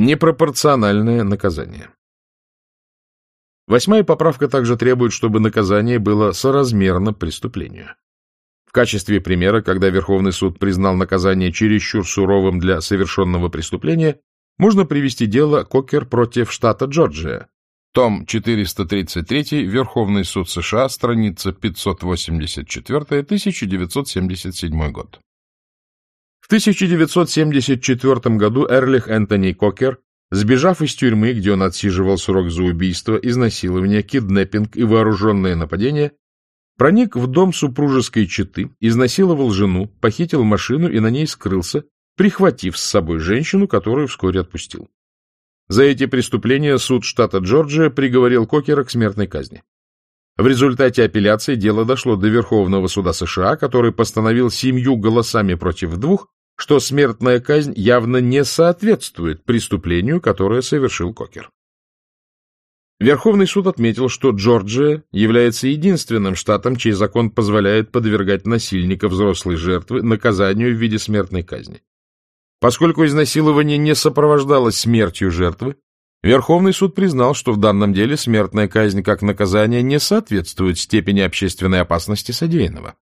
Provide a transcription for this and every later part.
Непропорциональное наказание. Восьмая поправка также требует, чтобы наказание было соразмерно преступлению. В качестве примера, когда Верховный суд признал наказание чересчур суровым для совершенного преступления, можно привести дело Кокер против штата Джорджия. Том 433, Верховный суд США, страница 584, 1977 год. В 1974 году Эрлих Энтони Кокер, сбежав из тюрьмы, где он отсиживал срок за убийство, изнасилование, киднеппинг и вооруженное нападение, проник в дом супружеской четы, изнасиловал жену, похитил машину и на ней скрылся, прихватив с собой женщину, которую вскоре отпустил. За эти преступления суд штата Джорджия приговорил Кокера к смертной казни. В результате апелляции дело дошло до Верховного суда США, который постановил семью голосами против двух, что смертная казнь явно не соответствует преступлению, которое совершил Кокер. Верховный суд отметил, что Джорджия является единственным штатом, чей закон позволяет подвергать насильника взрослой жертвы наказанию в виде смертной казни. Поскольку изнасилование не сопровождалось смертью жертвы, Верховный суд признал, что в данном деле смертная казнь как наказание не соответствует степени общественной опасности содеянного.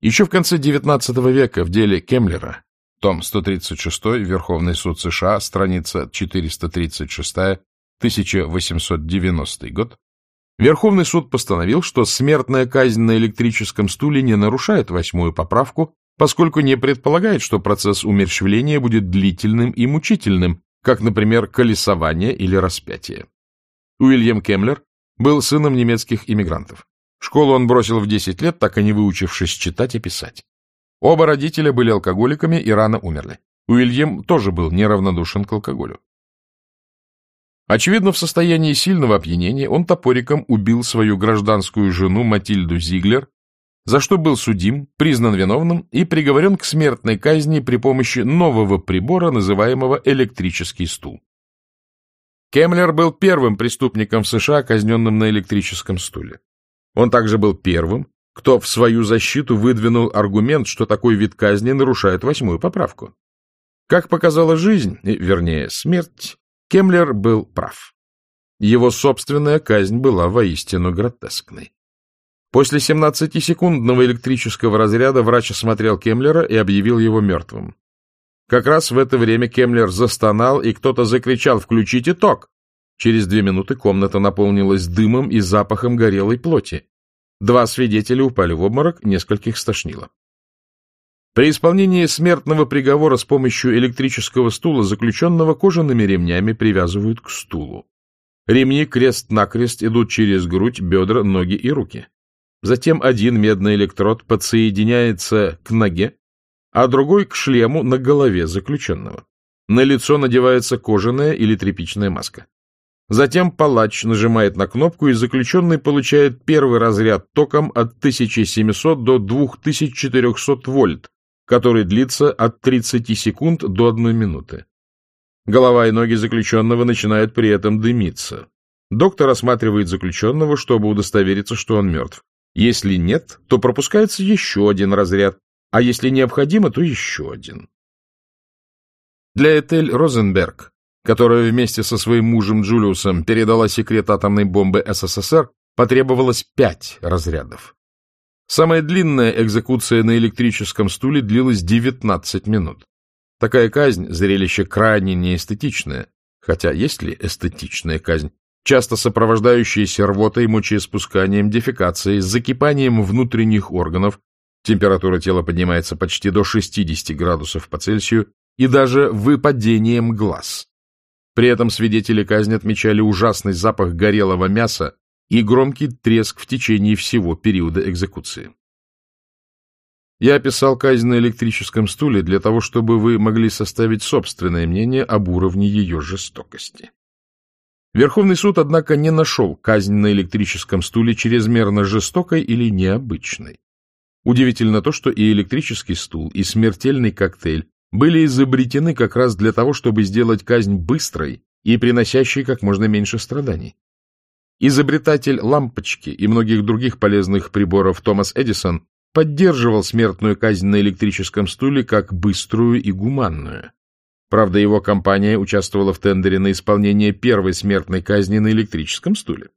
Еще в конце XIX века в деле Кемлера, том 136, Верховный суд США, страница 436, 1890 год, Верховный суд постановил, что смертная казнь на электрическом стуле не нарушает восьмую поправку поскольку не предполагает, что процесс умерщвления будет длительным и мучительным, как, например, колесование или распятие. Уильям Кемлер был сыном немецких иммигрантов. Школу он бросил в 10 лет, так и не выучившись читать и писать. Оба родителя были алкоголиками и рано умерли. Уильям тоже был неравнодушен к алкоголю. Очевидно, в состоянии сильного опьянения он топориком убил свою гражданскую жену Матильду Зиглер за что был судим, признан виновным и приговорен к смертной казни при помощи нового прибора, называемого электрический стул. Кемлер был первым преступником в США, казненным на электрическом стуле. Он также был первым, кто в свою защиту выдвинул аргумент, что такой вид казни нарушает восьмую поправку. Как показала жизнь, вернее, смерть, Кемлер был прав. Его собственная казнь была воистину гротескной. После 17-секундного электрического разряда врач осмотрел Кемлера и объявил его мертвым. Как раз в это время Кемлер застонал, и кто-то закричал «Включите ток!». Через две минуты комната наполнилась дымом и запахом горелой плоти. Два свидетеля упали в обморок, нескольких стошнило. При исполнении смертного приговора с помощью электрического стула заключенного кожаными ремнями привязывают к стулу. Ремни крест-накрест идут через грудь, бедра, ноги и руки. Затем один медный электрод подсоединяется к ноге, а другой к шлему на голове заключенного. На лицо надевается кожаная или тряпичная маска. Затем палач нажимает на кнопку, и заключенный получает первый разряд током от 1700 до 2400 вольт, который длится от 30 секунд до 1 минуты. Голова и ноги заключенного начинают при этом дымиться. Доктор осматривает заключенного, чтобы удостовериться, что он мертв. Если нет, то пропускается еще один разряд, а если необходимо, то еще один. Для Этель Розенберг, которая вместе со своим мужем Джулиусом передала секрет атомной бомбы СССР, потребовалось пять разрядов. Самая длинная экзекуция на электрическом стуле длилась 19 минут. Такая казнь – зрелище крайне неэстетичное, хотя есть ли эстетичная казнь, часто сопровождающиеся рвотой, мочеиспусканием, дефекацией, закипанием внутренних органов, температура тела поднимается почти до 60 градусов по Цельсию, и даже выпадением глаз. При этом свидетели казни отмечали ужасный запах горелого мяса и громкий треск в течение всего периода экзекуции. Я описал казнь на электрическом стуле для того, чтобы вы могли составить собственное мнение об уровне ее жестокости. Верховный суд, однако, не нашел казнь на электрическом стуле чрезмерно жестокой или необычной. Удивительно то, что и электрический стул, и смертельный коктейль были изобретены как раз для того, чтобы сделать казнь быстрой и приносящей как можно меньше страданий. Изобретатель лампочки и многих других полезных приборов Томас Эдисон поддерживал смертную казнь на электрическом стуле как быструю и гуманную. Правда, его компания участвовала в тендере на исполнение первой смертной казни на электрическом стуле.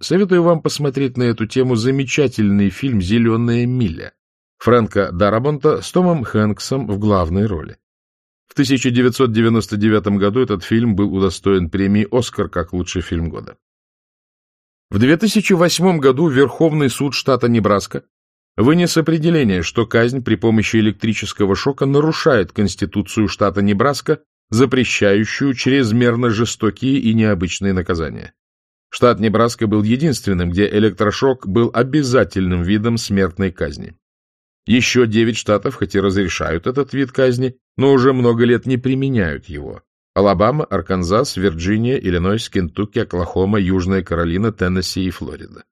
Советую вам посмотреть на эту тему замечательный фильм «Зеленая миля» Фрэнка Дарабонта с Томом Хэнксом в главной роли. В 1999 году этот фильм был удостоен премии «Оскар» как лучший фильм года. В 2008 году Верховный суд штата Небраска вынес определение, что казнь при помощи электрического шока нарушает Конституцию штата Небраска, запрещающую чрезмерно жестокие и необычные наказания. Штат Небраска был единственным, где электрошок был обязательным видом смертной казни. Еще девять штатов, хоть и разрешают этот вид казни, но уже много лет не применяют его. Алабама, Арканзас, Вирджиния, Иллинойс, Кентукки, Оклахома, Южная Каролина, Теннесси и Флорида.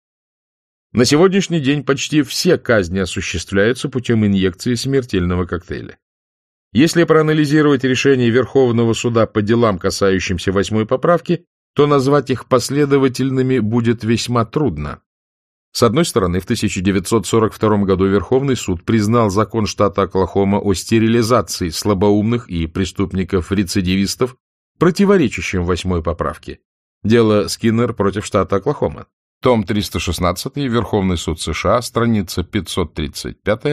На сегодняшний день почти все казни осуществляются путем инъекции смертельного коктейля. Если проанализировать решения Верховного суда по делам, касающимся восьмой поправки, то назвать их последовательными будет весьма трудно. С одной стороны, в 1942 году Верховный суд признал закон штата Оклахома о стерилизации слабоумных и преступников-рецидивистов, противоречащим восьмой поправке. Дело Скиннер против штата Оклахома. Том 316, Верховный суд США, страница 535,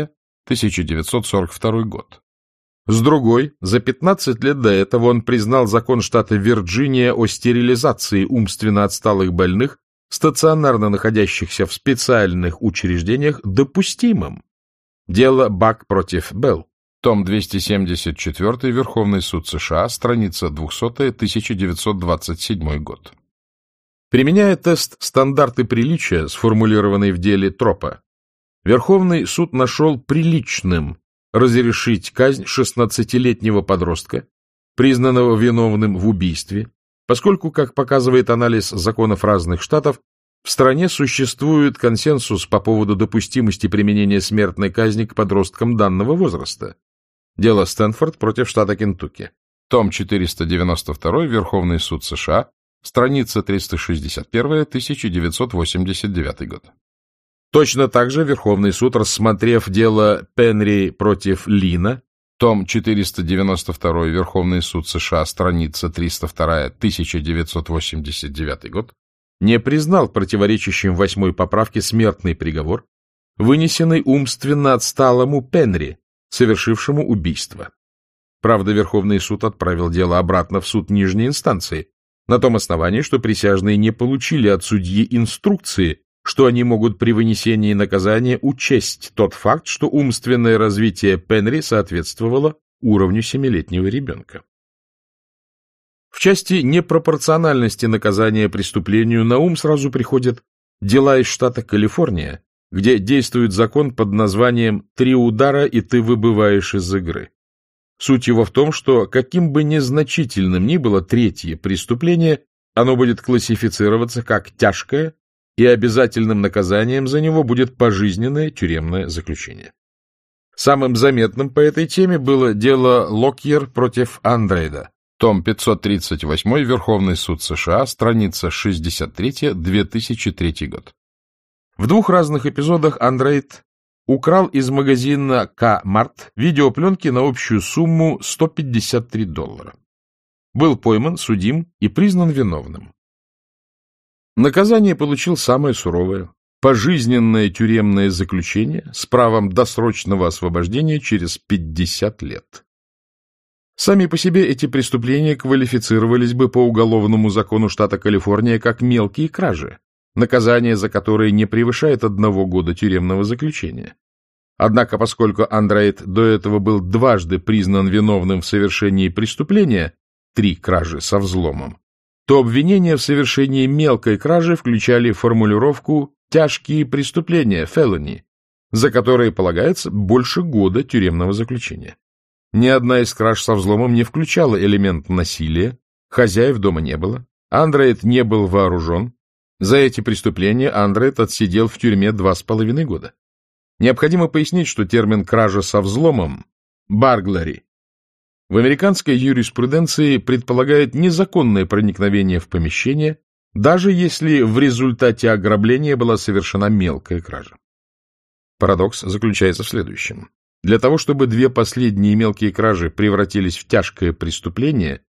1942 год. С другой, за 15 лет до этого он признал закон штата Вирджиния о стерилизации умственно отсталых больных, стационарно находящихся в специальных учреждениях, допустимым. Дело Бак против Белл. Том 274, Верховный суд США, страница 200, 1927 год. Применяя тест «Стандарты приличия», сформулированный в деле Тропа, Верховный суд нашел приличным разрешить казнь 16-летнего подростка, признанного виновным в убийстве, поскольку, как показывает анализ законов разных штатов, в стране существует консенсус по поводу допустимости применения смертной казни к подросткам данного возраста. Дело Стэнфорд против штата Кентукки. Том 492, Верховный суд США, Страница 361, 1989 год. Точно так же Верховный суд, рассмотрев дело Пенри против Лина, том 492 Верховный суд США, страница 302, 1989 год, не признал противоречащим восьмой поправке смертный приговор, вынесенный умственно отсталому Пенри, совершившему убийство. Правда, Верховный суд отправил дело обратно в суд нижней инстанции, на том основании, что присяжные не получили от судьи инструкции, что они могут при вынесении наказания учесть тот факт, что умственное развитие Пенри соответствовало уровню семилетнего ребенка. В части непропорциональности наказания преступлению на ум сразу приходят дела из штата Калифорния, где действует закон под названием «Три удара, и ты выбываешь из игры». Суть его в том, что каким бы незначительным ни было третье преступление, оно будет классифицироваться как тяжкое, и обязательным наказанием за него будет пожизненное тюремное заключение. Самым заметным по этой теме было дело Локьер против Андрейда, том 538, Верховный суд США, страница 63, 2003 год. В двух разных эпизодах Андрейд украл из магазина К-Март видеопленки на общую сумму 153 доллара. Был пойман, судим и признан виновным. Наказание получил самое суровое – пожизненное тюремное заключение с правом досрочного освобождения через 50 лет. Сами по себе эти преступления квалифицировались бы по уголовному закону штата Калифорния как мелкие кражи, наказание за которые не превышает одного года тюремного заключения. Однако, поскольку Андроид до этого был дважды признан виновным в совершении преступления, три кражи со взломом, то обвинения в совершении мелкой кражи включали формулировку «тяжкие преступления» felony, за которые полагается больше года тюремного заключения. Ни одна из краж со взломом не включала элемент насилия, хозяев дома не было, Андроид не был вооружен, за эти преступления Андроид отсидел в тюрьме два с половиной года. Необходимо пояснить, что термин «кража со взломом» — «барглари» в американской юриспруденции предполагает незаконное проникновение в помещение, даже если в результате ограбления была совершена мелкая кража. Парадокс заключается в следующем. Для того, чтобы две последние мелкие кражи превратились в тяжкое преступление,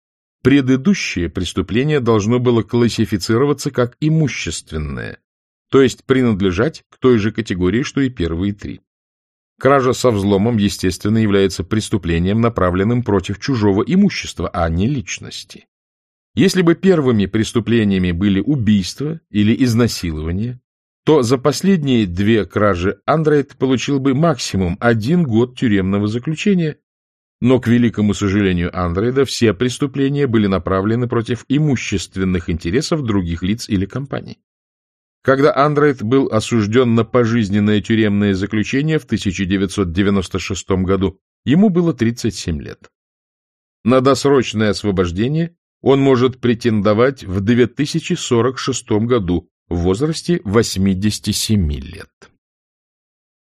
предыдущее преступление должно было классифицироваться как имущественное, то есть принадлежать к той же категории, что и первые три. Кража со взломом, естественно, является преступлением, направленным против чужого имущества, а не личности. Если бы первыми преступлениями были убийство или изнасилование, то за последние две кражи Андрейд получил бы максимум один год тюремного заключения, но, к великому сожалению Андрейда, все преступления были направлены против имущественных интересов других лиц или компаний. Когда Андрейд был осужден на пожизненное тюремное заключение в 1996 году, ему было 37 лет. На досрочное освобождение он может претендовать в 2046 году в возрасте 87 лет.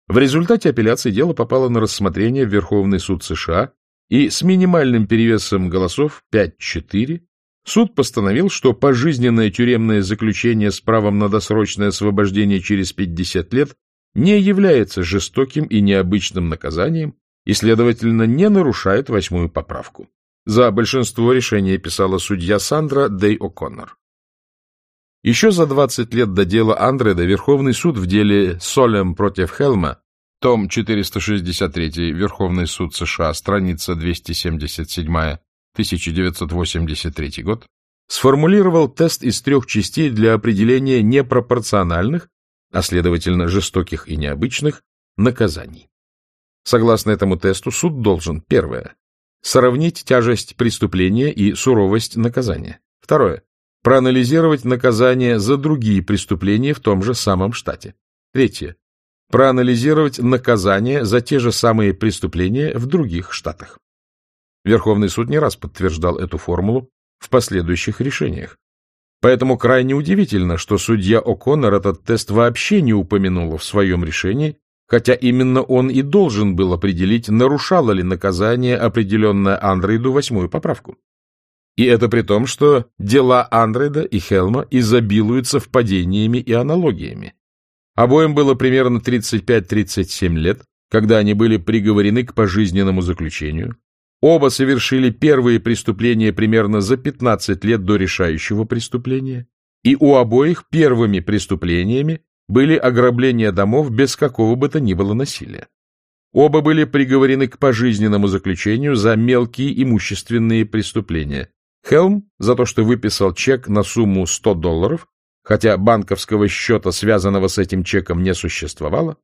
В результате апелляции дело попало на рассмотрение в Верховный суд США, и с минимальным перевесом голосов 5-4 суд постановил, что пожизненное тюремное заключение с правом на досрочное освобождение через 50 лет не является жестоким и необычным наказанием и, следовательно, не нарушает восьмую поправку. За большинство решения писала судья Сандра Дей О'Коннор. Еще за 20 лет до дела Андреда Верховный суд в деле Солем против Хелма, том 463, Верховный суд США, страница 277, 1983 год, сформулировал тест из трех частей для определения непропорциональных, а следовательно жестоких и необычных, наказаний. Согласно этому тесту, суд должен, первое, Сравнить тяжесть преступления и суровость наказания. Второе. Проанализировать наказание за другие преступления в том же самом штате. Третье. Проанализировать наказание за те же самые преступления в других штатах. Верховный суд не раз подтверждал эту формулу в последующих решениях. Поэтому крайне удивительно, что судья О'Коннор этот тест вообще не упомянула в своем решении хотя именно он и должен был определить, нарушало ли наказание, определенное Андрейду, восьмую поправку. И это при том, что дела Андрейда и Хелма изобилуют совпадениями и аналогиями. Обоим было примерно 35-37 лет, когда они были приговорены к пожизненному заключению. Оба совершили первые преступления примерно за 15 лет до решающего преступления, и у обоих первыми преступлениями были ограбления домов без какого бы то ни было насилия. Оба были приговорены к пожизненному заключению за мелкие имущественные преступления. Хелм за то, что выписал чек на сумму 100 долларов, хотя банковского счета, связанного с этим чеком, не существовало,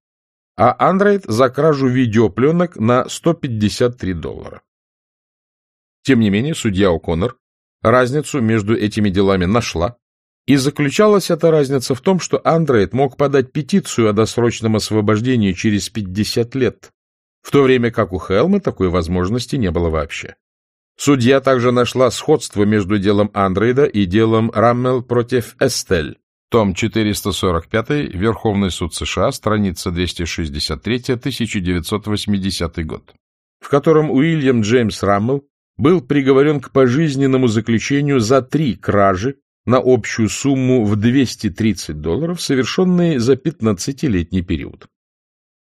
а Андрейд за кражу видеопленок на 153 доллара. Тем не менее, судья О'Коннор разницу между этими делами нашла и заключалась эта разница в том, что Андроид мог подать петицию о досрочном освобождении через 50 лет, в то время как у Хелма такой возможности не было вообще. Судья также нашла сходство между делом Андроида и делом Раммел против Эстель, том 445, Верховный суд США, страница 263, 1980 год, в котором Уильям Джеймс Раммел был приговорен к пожизненному заключению за три кражи, на общую сумму в 230 долларов, совершенные за 15-летний период.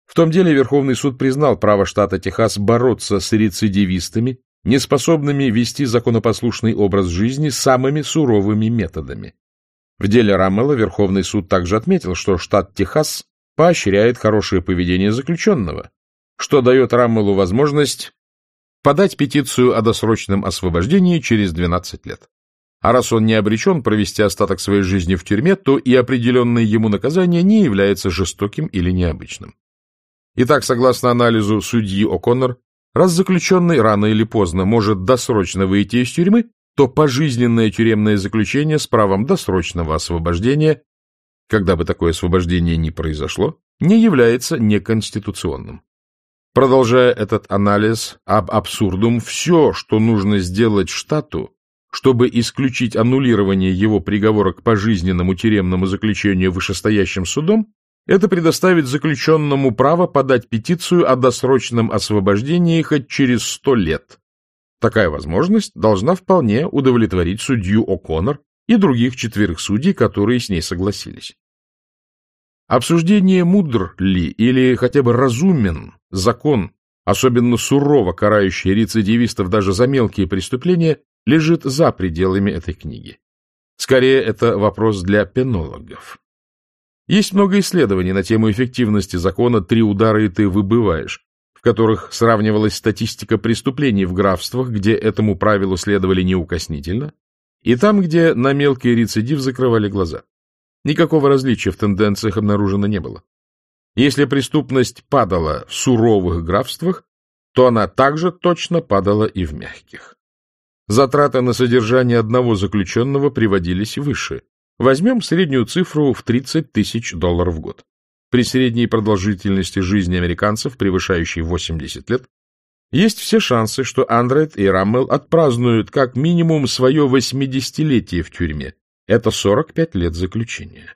В том деле Верховный суд признал право штата Техас бороться с рецидивистами, неспособными вести законопослушный образ жизни самыми суровыми методами. В деле Раммела Верховный суд также отметил, что штат Техас поощряет хорошее поведение заключенного, что дает Раммелу возможность подать петицию о досрочном освобождении через 12 лет. А раз он не обречен провести остаток своей жизни в тюрьме, то и определенное ему наказание не является жестоким или необычным. Итак, согласно анализу судьи О'Коннор, раз заключенный рано или поздно может досрочно выйти из тюрьмы, то пожизненное тюремное заключение с правом досрочного освобождения, когда бы такое освобождение ни произошло, не является неконституционным. Продолжая этот анализ об абсурдум, все, что нужно сделать штату, чтобы исключить аннулирование его приговора к пожизненному тюремному заключению вышестоящим судом, это предоставит заключенному право подать петицию о досрочном освобождении хоть через сто лет. Такая возможность должна вполне удовлетворить судью О'Коннор и других четверых судей, которые с ней согласились. Обсуждение мудр ли или хотя бы разумен закон, особенно сурово карающая рецидивистов даже за мелкие преступления, лежит за пределами этой книги. Скорее, это вопрос для пенологов. Есть много исследований на тему эффективности закона «три удара и ты выбываешь», в которых сравнивалась статистика преступлений в графствах, где этому правилу следовали неукоснительно, и там, где на мелкий рецидив закрывали глаза. Никакого различия в тенденциях обнаружено не было. Если преступность падала в суровых графствах, то она также точно падала и в мягких. Затраты на содержание одного заключенного приводились выше. Возьмем среднюю цифру в 30 тысяч долларов в год. При средней продолжительности жизни американцев, превышающей 80 лет, есть все шансы, что Андрет и Раммел отпразднуют как минимум свое 80-летие в тюрьме. Это 45 лет заключения.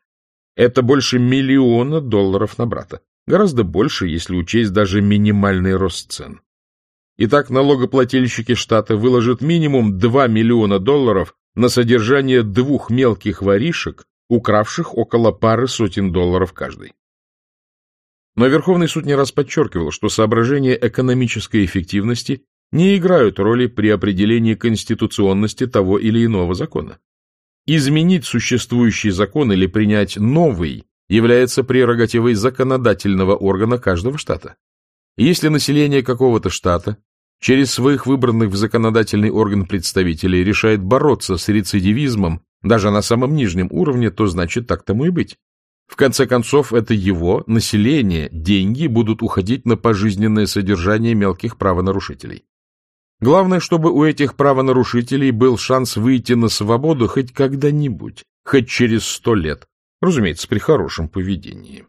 Это больше миллиона долларов на брата. Гораздо больше, если учесть даже минимальный рост цен. Итак, налогоплательщики штата выложат минимум 2 миллиона долларов на содержание двух мелких воришек, укравших около пары сотен долларов каждый. Но Верховный суд не раз подчеркивал, что соображения экономической эффективности не играют роли при определении конституционности того или иного закона. Изменить существующий закон или принять новый является прерогативой законодательного органа каждого штата. Если население какого-то штата через своих выбранных в законодательный орган представителей решает бороться с рецидивизмом даже на самом нижнем уровне, то значит так тому и быть. В конце концов, это его, население, деньги будут уходить на пожизненное содержание мелких правонарушителей. Главное, чтобы у этих правонарушителей был шанс выйти на свободу хоть когда-нибудь, хоть через сто лет, разумеется, при хорошем поведении.